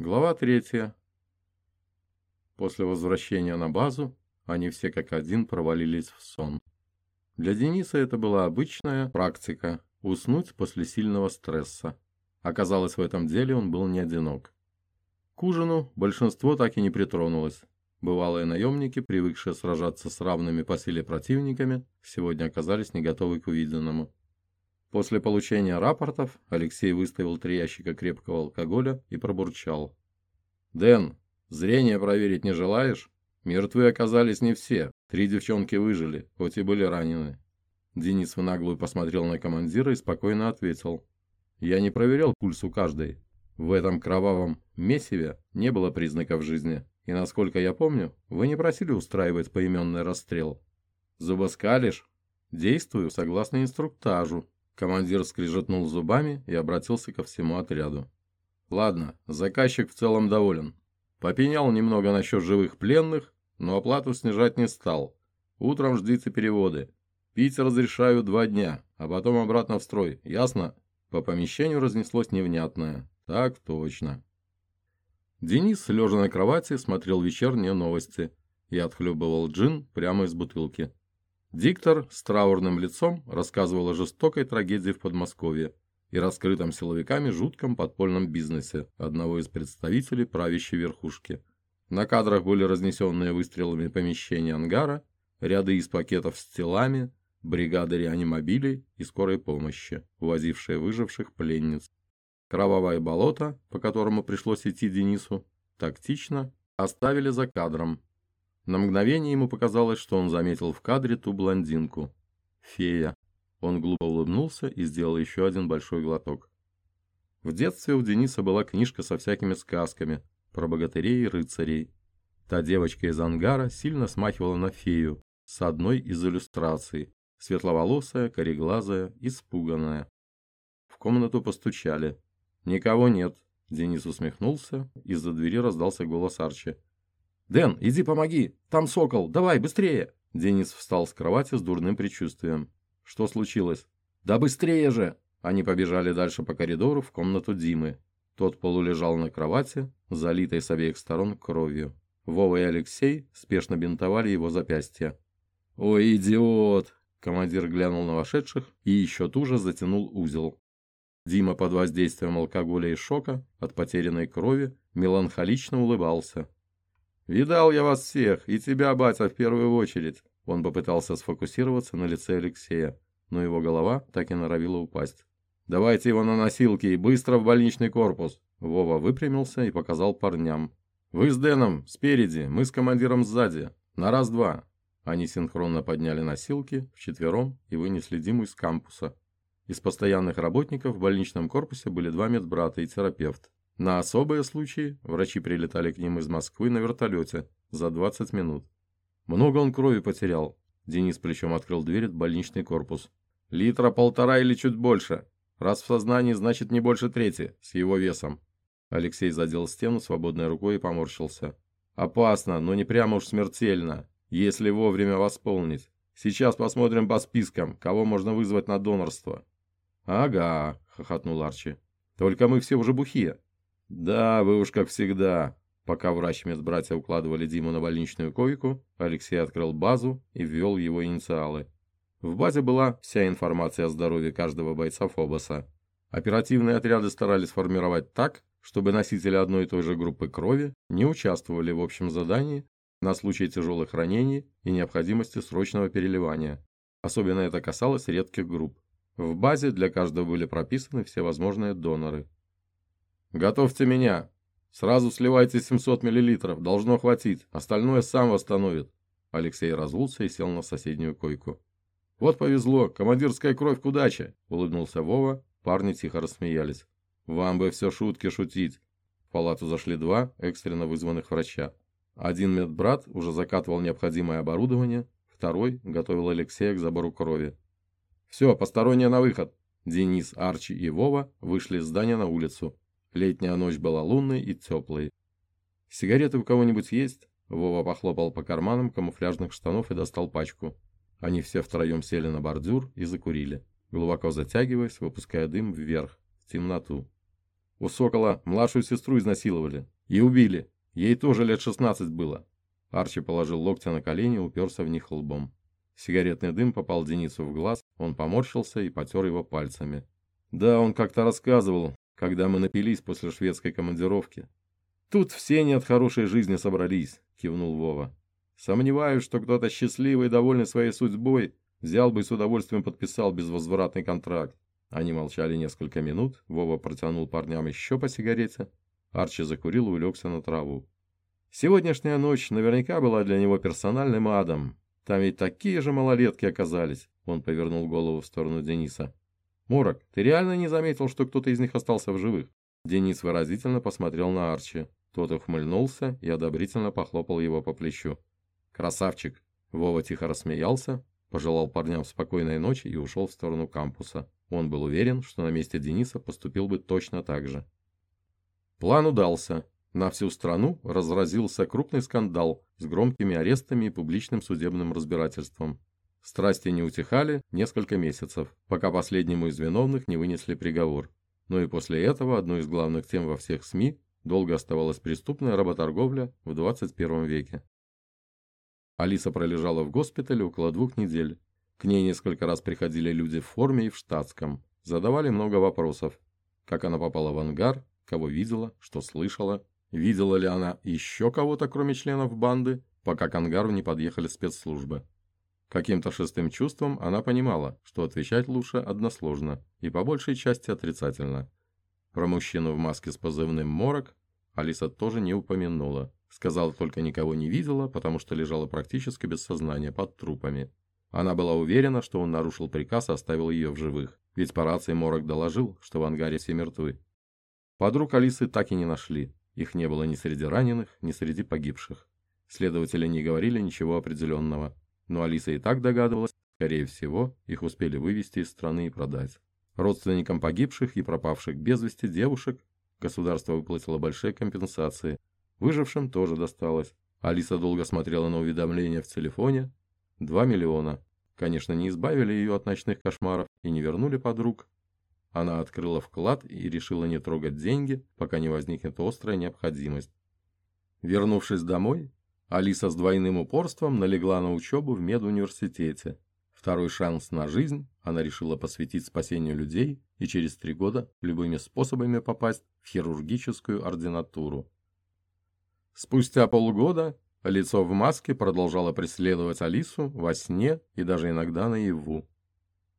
Глава третья. После возвращения на базу они все как один провалились в сон. Для Дениса это была обычная практика – уснуть после сильного стресса. Оказалось, в этом деле он был не одинок. К ужину большинство так и не притронулось. Бывалые наемники, привыкшие сражаться с равными по силе противниками, сегодня оказались не готовы к увиденному. После получения рапортов Алексей выставил три ящика крепкого алкоголя и пробурчал. «Дэн, зрение проверить не желаешь? Мертвы оказались не все. Три девчонки выжили, хоть и были ранены». Денис в наглую посмотрел на командира и спокойно ответил. «Я не проверял пульс у каждой. В этом кровавом месиве не было признаков жизни. И, насколько я помню, вы не просили устраивать поименный расстрел. Зубоскалишь? Действую согласно инструктажу, Командир скрижетнул зубами и обратился ко всему отряду. «Ладно, заказчик в целом доволен. Попенял немного насчет живых пленных, но оплату снижать не стал. Утром ждите переводы. Пить разрешаю два дня, а потом обратно в строй, ясно?» По помещению разнеслось невнятное. «Так точно». Денис, лежа на кровати, смотрел вечерние новости и отхлебывал джин прямо из бутылки. Диктор с траурным лицом рассказывал о жестокой трагедии в Подмосковье и раскрытом силовиками жутком подпольном бизнесе одного из представителей правящей верхушки. На кадрах были разнесенные выстрелами помещения ангара, ряды из пакетов с телами, бригады реанимобилей и скорой помощи, увозившие выживших пленниц. Кровавое болото, по которому пришлось идти Денису, тактично оставили за кадром, на мгновение ему показалось, что он заметил в кадре ту блондинку. Фея. Он глупо улыбнулся и сделал еще один большой глоток. В детстве у Дениса была книжка со всякими сказками про богатырей и рыцарей. Та девочка из ангара сильно смахивала на фею с одной из иллюстраций. Светловолосая, кореглазая, испуганная. В комнату постучали. «Никого нет», — Денис усмехнулся. Из-за двери раздался голос Арчи. «Дэн, иди помоги! Там сокол! Давай, быстрее!» Денис встал с кровати с дурным предчувствием. «Что случилось?» «Да быстрее же!» Они побежали дальше по коридору в комнату Димы. Тот полулежал на кровати, залитой с обеих сторон кровью. Вова и Алексей спешно бинтовали его запястья. «Ой, идиот!» Командир глянул на вошедших и еще туже затянул узел. Дима под воздействием алкоголя и шока от потерянной крови меланхолично улыбался. «Видал я вас всех, и тебя, батя, в первую очередь!» Он попытался сфокусироваться на лице Алексея, но его голова так и норовила упасть. «Давайте его на носилки и быстро в больничный корпус!» Вова выпрямился и показал парням. «Вы с Дэном спереди, мы с командиром сзади. На раз-два!» Они синхронно подняли носилки вчетвером и вынесли Диму из кампуса. Из постоянных работников в больничном корпусе были два медбрата и терапевт. На особые случаи врачи прилетали к ним из Москвы на вертолете за 20 минут. Много он крови потерял. Денис плечом открыл дверь в больничный корпус. Литра полтора или чуть больше. Раз в сознании, значит не больше трети, с его весом. Алексей задел стену свободной рукой и поморщился. Опасно, но не прямо уж смертельно, если вовремя восполнить. Сейчас посмотрим по спискам, кого можно вызвать на донорство. Ага, хохотнул Арчи. Только мы все уже бухие. «Да, вы уж как всегда». Пока врач медбратья укладывали Диму на больничную койку, Алексей открыл базу и ввел его инициалы. В базе была вся информация о здоровье каждого бойца Фобоса. Оперативные отряды старались формировать так, чтобы носители одной и той же группы крови не участвовали в общем задании на случай тяжелых ранений и необходимости срочного переливания. Особенно это касалось редких групп. В базе для каждого были прописаны все возможные доноры. «Готовьте меня. Сразу сливайте 700 миллилитров, должно хватить, остальное сам восстановит». Алексей разулся и сел на соседнюю койку. «Вот повезло, командирская кровь к удаче!» – улыбнулся Вова, парни тихо рассмеялись. «Вам бы все шутки шутить!» В палату зашли два экстренно вызванных врача. Один медбрат уже закатывал необходимое оборудование, второй готовил Алексея к забору крови. «Все, посторонние на выход!» Денис, Арчи и Вова вышли из здания на улицу. Летняя ночь была лунной и теплой. «Сигареты у кого-нибудь есть?» Вова похлопал по карманам камуфляжных штанов и достал пачку. Они все втроем сели на бордюр и закурили, глубоко затягиваясь, выпуская дым вверх, в темноту. У Сокола младшую сестру изнасиловали. И убили. Ей тоже лет 16 было. Арчи положил локти на колени и уперся в них лбом. Сигаретный дым попал Денису в глаз, он поморщился и потер его пальцами. Да, он как-то рассказывал, когда мы напились после шведской командировки. Тут все не от хорошей жизни собрались, кивнул Вова. Сомневаюсь, что кто-то счастливый и довольный своей судьбой взял бы и с удовольствием подписал безвозвратный контракт. Они молчали несколько минут, Вова протянул парням еще по сигарете. Арчи закурил и улегся на траву. Сегодняшняя ночь наверняка была для него персональным адом, там ведь такие же малолетки оказались. Он повернул голову в сторону Дениса. Морок, ты реально не заметил, что кто-то из них остался в живых? Денис выразительно посмотрел на Арчи. Тот ухмыльнулся и одобрительно похлопал его по плечу. «Красавчик!» Вова тихо рассмеялся, пожелал парням спокойной ночи и ушел в сторону кампуса. Он был уверен, что на месте Дениса поступил бы точно так же. План удался. На всю страну разразился крупный скандал с громкими арестами и публичным судебным разбирательством. Страсти не утихали несколько месяцев, пока последнему из виновных не вынесли приговор. Но и после этого одной из главных тем во всех СМИ долго оставалась преступная работорговля в 21 веке. Алиса пролежала в госпитале около двух недель. К ней несколько раз приходили люди в форме и в штатском. Задавали много вопросов. Как она попала в ангар, кого видела, что слышала, Видела ли она еще кого-то, кроме членов банды, пока к ангару не подъехали спецслужбы? Каким-то шестым чувством она понимала, что отвечать лучше односложно и по большей части отрицательно. Про мужчину в маске с позывным «Морок» Алиса тоже не упомянула. Сказала только никого не видела, потому что лежала практически без сознания под трупами. Она была уверена, что он нарушил приказ и оставил ее в живых. Ведь по рации Морок доложил, что в ангаре все мертвы. Подруг Алисы так и не нашли. Их не было ни среди раненых, ни среди погибших. Следователи не говорили ничего определенного, но Алиса и так догадывалась, скорее всего, их успели вывести из страны и продать. Родственникам погибших и пропавших без вести девушек государство выплатило большие компенсации. Выжившим тоже досталось. Алиса долго смотрела на уведомления в телефоне. Два миллиона. Конечно, не избавили ее от ночных кошмаров и не вернули подруг, она открыла вклад и решила не трогать деньги, пока не возникнет острая необходимость. Вернувшись домой, Алиса с двойным упорством налегла на учебу в медуниверситете. Второй шанс на жизнь она решила посвятить спасению людей и через три года любыми способами попасть в хирургическую ординатуру. Спустя полгода лицо в маске продолжало преследовать Алису во сне и даже иногда наяву.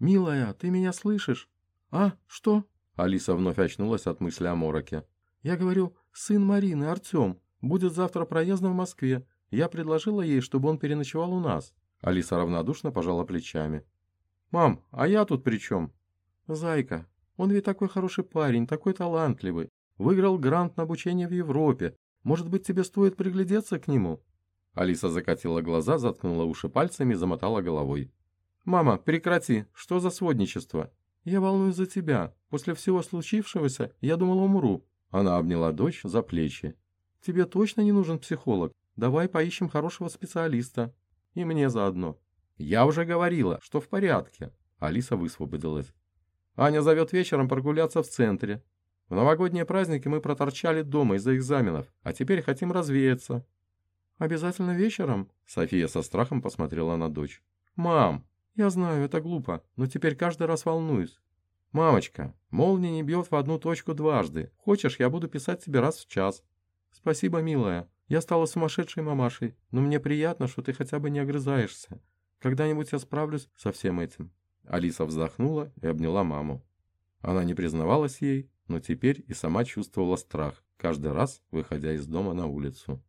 «Милая, ты меня слышишь?» «А, что?» Алиса вновь очнулась от мысли о мороке. «Я говорю, сын Марины, Артем, будет завтра проездом в Москве. Я предложила ей, чтобы он переночевал у нас». Алиса равнодушно пожала плечами. «Мам, а я тут при чем?» «Зайка, он ведь такой хороший парень, такой талантливый. Выиграл грант на обучение в Европе. Может быть, тебе стоит приглядеться к нему?» Алиса закатила глаза, заткнула уши пальцами и замотала головой. «Мама, прекрати! Что за сводничество? «Я волнуюсь за тебя. После всего случившегося я думала умру». Она обняла дочь за плечи. «Тебе точно не нужен психолог? Давай поищем хорошего специалиста. И мне заодно». «Я уже говорила, что в порядке». Алиса высвободилась. «Аня зовет вечером прогуляться в центре. В новогодние праздники мы проторчали дома из-за экзаменов, а теперь хотим развеяться». «Обязательно вечером?» София со страхом посмотрела на дочь. «Мам, «Я знаю, это глупо, но теперь каждый раз волнуюсь». «Мамочка, молния не бьет в одну точку дважды. Хочешь, я буду писать тебе раз в час?» «Спасибо, милая. Я стала сумасшедшей мамашей, но мне приятно, что ты хотя бы не огрызаешься. Когда-нибудь я справлюсь со всем этим». Алиса вздохнула и обняла маму. Она не признавалась ей, но теперь и сама чувствовала страх, каждый раз выходя из дома на улицу.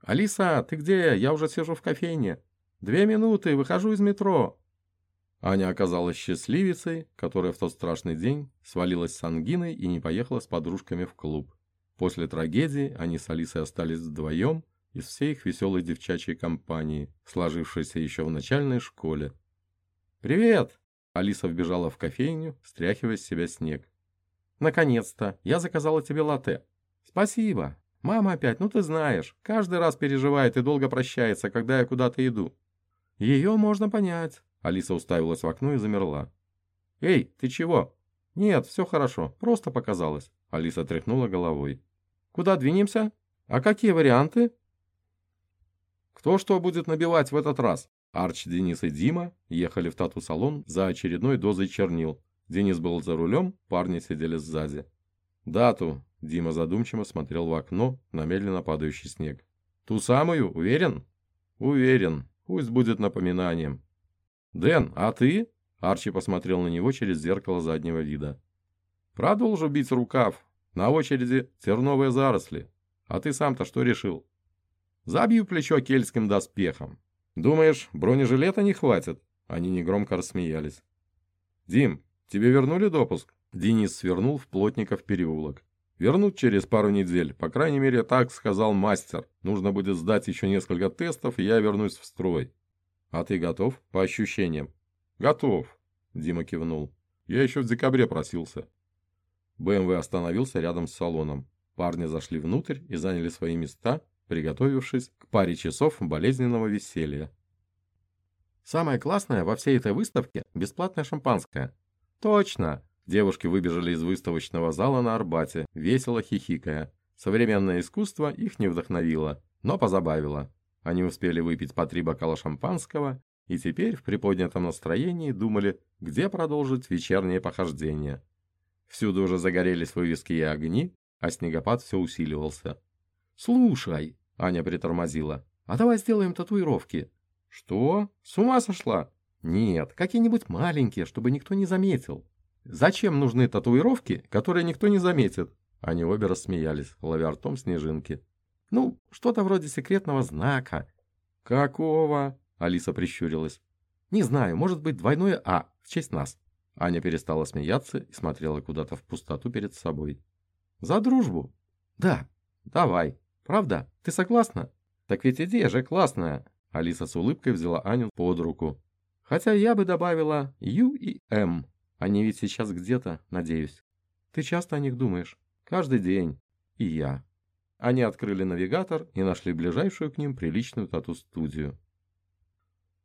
«Алиса, ты где? Я уже сижу в кофейне. Две минуты, выхожу из метро!» Аня оказалась счастливицей, которая в тот страшный день свалилась с ангиной и не поехала с подружками в клуб. После трагедии они с Алисой остались вдвоем из всей их веселой девчачьей компании, сложившейся еще в начальной школе. «Привет!» Алиса вбежала в кофейню, стряхивая с себя снег. «Наконец-то! Я заказала тебе латте!» «Спасибо! Мама опять, ну ты знаешь, каждый раз переживает и долго прощается, когда я куда-то иду. «Ее можно понять». Алиса уставилась в окно и замерла. «Эй, ты чего?» «Нет, все хорошо, просто показалось». Алиса тряхнула головой. «Куда двинемся? А какие варианты?» «Кто что будет набивать в этот раз?» Арч, Денис и Дима ехали в тату-салон за очередной дозой чернил. Денис был за рулем, парни сидели сзади. «Дату!» – Дима задумчиво смотрел в окно на медленно падающий снег. «Ту самую? Уверен?» «Уверен. Пусть будет напоминанием». «Дэн, а ты?» – Арчи посмотрел на него через зеркало заднего вида. «Продолжу бить рукав. На очереди терновые заросли. А ты сам-то что решил?» «Забью плечо кельтским доспехом. Думаешь, бронежилета не хватит?» Они негромко рассмеялись. «Дим, тебе вернули допуск?» Денис свернул в Плотников переулок. «Вернут через пару недель. По крайней мере, так сказал мастер. Нужно будет сдать еще несколько тестов, и я вернусь в строй. А ты готов? По ощущениям?» «Готов», — Дима кивнул. «Я еще в декабре просился». БМВ остановился рядом с салоном. Парни зашли внутрь и заняли свои места, приготовившись к паре часов болезненного веселья. Самое классное во всей этой выставке – бесплатное шампанское. Точно! Девушки выбежали из выставочного зала на Арбате, весело хихикая. Современное искусство их не вдохновило, но позабавило. Они успели выпить по три бокала шампанского и теперь в приподнятом настроении думали, где продолжить вечернее похождение. Всюду уже загорелись вывески огни, а снегопад все усиливался. «Слушай», — Аня притормозила, — «а давай сделаем татуировки». «Что? С ума сошла?» «Нет, какие-нибудь маленькие, чтобы никто не заметил». «Зачем нужны татуировки, которые никто не заметит?» Они обе рассмеялись, ловя ртом снежинки. «Ну, что-то вроде секретного знака». «Какого?» — Алиса прищурилась. «Не знаю, может быть, двойное «А» в честь нас». Аня перестала смеяться и смотрела куда-то в пустоту перед собой. «За дружбу?» «Да, давай». Правда? Ты согласна? Так ведь идея же классная. Алиса с улыбкой взяла Аню под руку. Хотя я бы добавила Ю и М. Они ведь сейчас где-то, надеюсь. Ты часто о них думаешь? Каждый день. И я. Они открыли навигатор и нашли ближайшую к ним приличную тату-студию.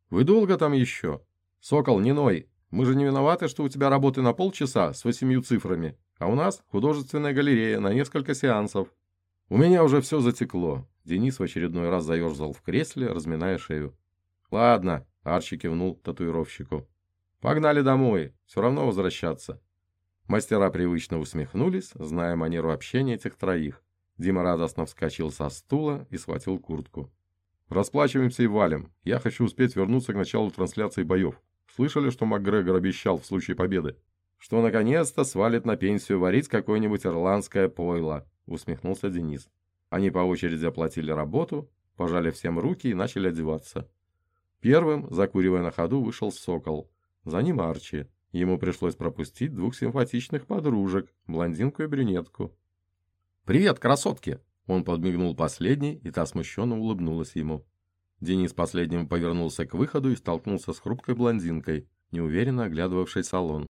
«Вы долго там еще? Сокол, не ной. Мы же не виноваты, что у тебя работы на полчаса с восемью цифрами, а у нас художественная галерея на несколько сеансов. У меня уже все затекло. Денис в очередной раз заерзал в кресле, разминая шею. Ладно, Арчи кивнул татуировщику. Погнали домой, все равно возвращаться. Мастера привычно усмехнулись, зная манеру общения этих троих. Дима радостно вскочил со стула и схватил куртку. «Расплачиваемся и валим. Я хочу успеть вернуться к началу трансляции боев. Слышали, что МакГрегор обещал в случае победы? Что наконец-то свалит на пенсию варить какое-нибудь ирландское пойло. — усмехнулся Денис. Они по очереди оплатили работу, пожали всем руки и начали одеваться. Первым, закуривая на ходу, вышел Сокол. За ним Арчи. Ему пришлось пропустить двух симпатичных подружек, блондинку и брюнетку. «Привет, красотки!» Он подмигнул последней, и та смущенно улыбнулась ему. Денис последним повернулся к выходу и столкнулся с хрупкой блондинкой, неуверенно оглядывавшей салон.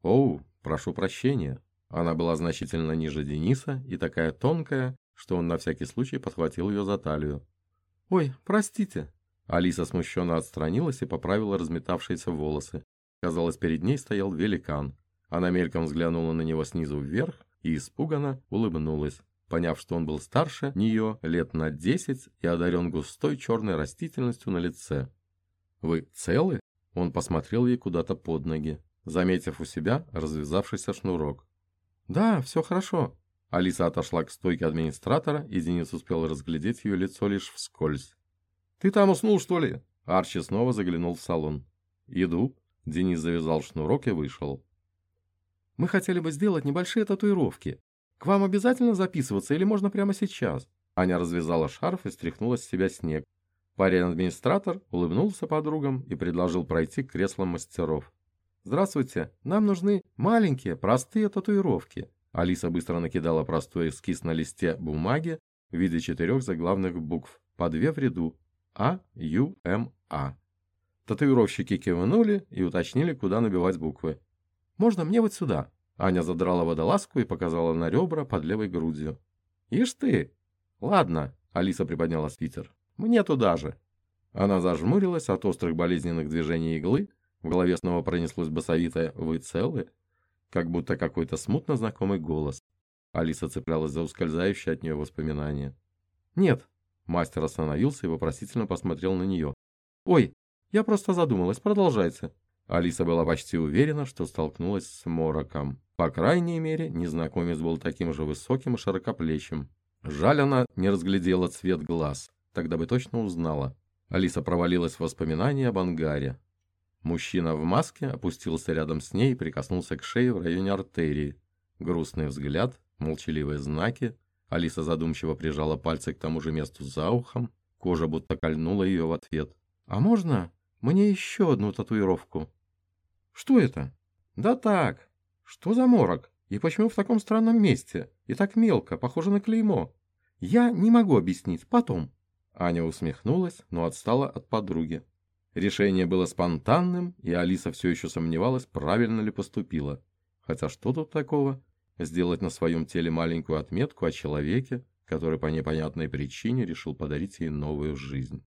«Оу, прошу прощения!» Она была значительно ниже Дениса и такая тонкая, что он на всякий случай подхватил ее за талию. «Ой, простите!» Алиса смущенно отстранилась и поправила разметавшиеся волосы. Казалось, перед ней стоял великан. Она мельком взглянула на него снизу вверх и испуганно улыбнулась, поняв, что он был старше нее лет на десять и одарен густой черной растительностью на лице. «Вы целы?» Он посмотрел ей куда-то под ноги, заметив у себя развязавшийся шнурок. «Да, все хорошо». Алиса отошла к стойке администратора, и Денис успел разглядеть ее лицо лишь вскользь. «Ты там уснул, что ли?» Арчи снова заглянул в салон. «Иду». Денис завязал шнурок и вышел. «Мы хотели бы сделать небольшие татуировки. К вам обязательно записываться или можно прямо сейчас?» Аня развязала шарф и стряхнула с себя снег. Парень-администратор улыбнулся подругам и предложил пройти к креслам мастеров. «Здравствуйте, нам нужны маленькие, простые татуировки». Алиса быстро накидала простой эскиз на листе бумаги в виде четырех заглавных букв, по две в ряду А, Ю, М, А. Татуировщики кивнули и уточнили, куда набивать буквы. «Можно мне вот сюда?» Аня задрала водолазку и показала на ребра под левой грудью. «Ишь ты!» «Ладно», — Алиса приподняла свитер. «Мне туда же». Она зажмурилась от острых болезненных движений иглы, в голове снова пронеслось басовитое «Вы целы?» Как будто какой-то смутно знакомый голос. Алиса цеплялась за ускользающие от нее воспоминания. «Нет». Мастер остановился и вопросительно посмотрел на нее. «Ой, я просто задумалась, продолжайте». Алиса была почти уверена, что столкнулась с Мороком. По крайней мере, незнакомец был таким же высоким и широкоплечим. Жаль, она не разглядела цвет глаз, тогда бы точно узнала. Алиса провалилась в воспоминания об ангаре. Мужчина в маске опустился рядом с ней и прикоснулся к шее в районе артерии. Грустный взгляд, молчаливые знаки. Алиса задумчиво прижала пальцы к тому же месту за ухом. Кожа будто кольнула ее в ответ. «А можно мне еще одну татуировку?» «Что это?» «Да так. Что за морок? И почему в таком странном месте? И так мелко, похоже на клеймо. Я не могу объяснить. Потом». Аня усмехнулась, но отстала от подруги. Решение было спонтанным, и Алиса все еще сомневалась, правильно ли поступила. Хотя что тут такого? Сделать на своем теле маленькую отметку о человеке, который по непонятной причине решил подарить ей новую жизнь.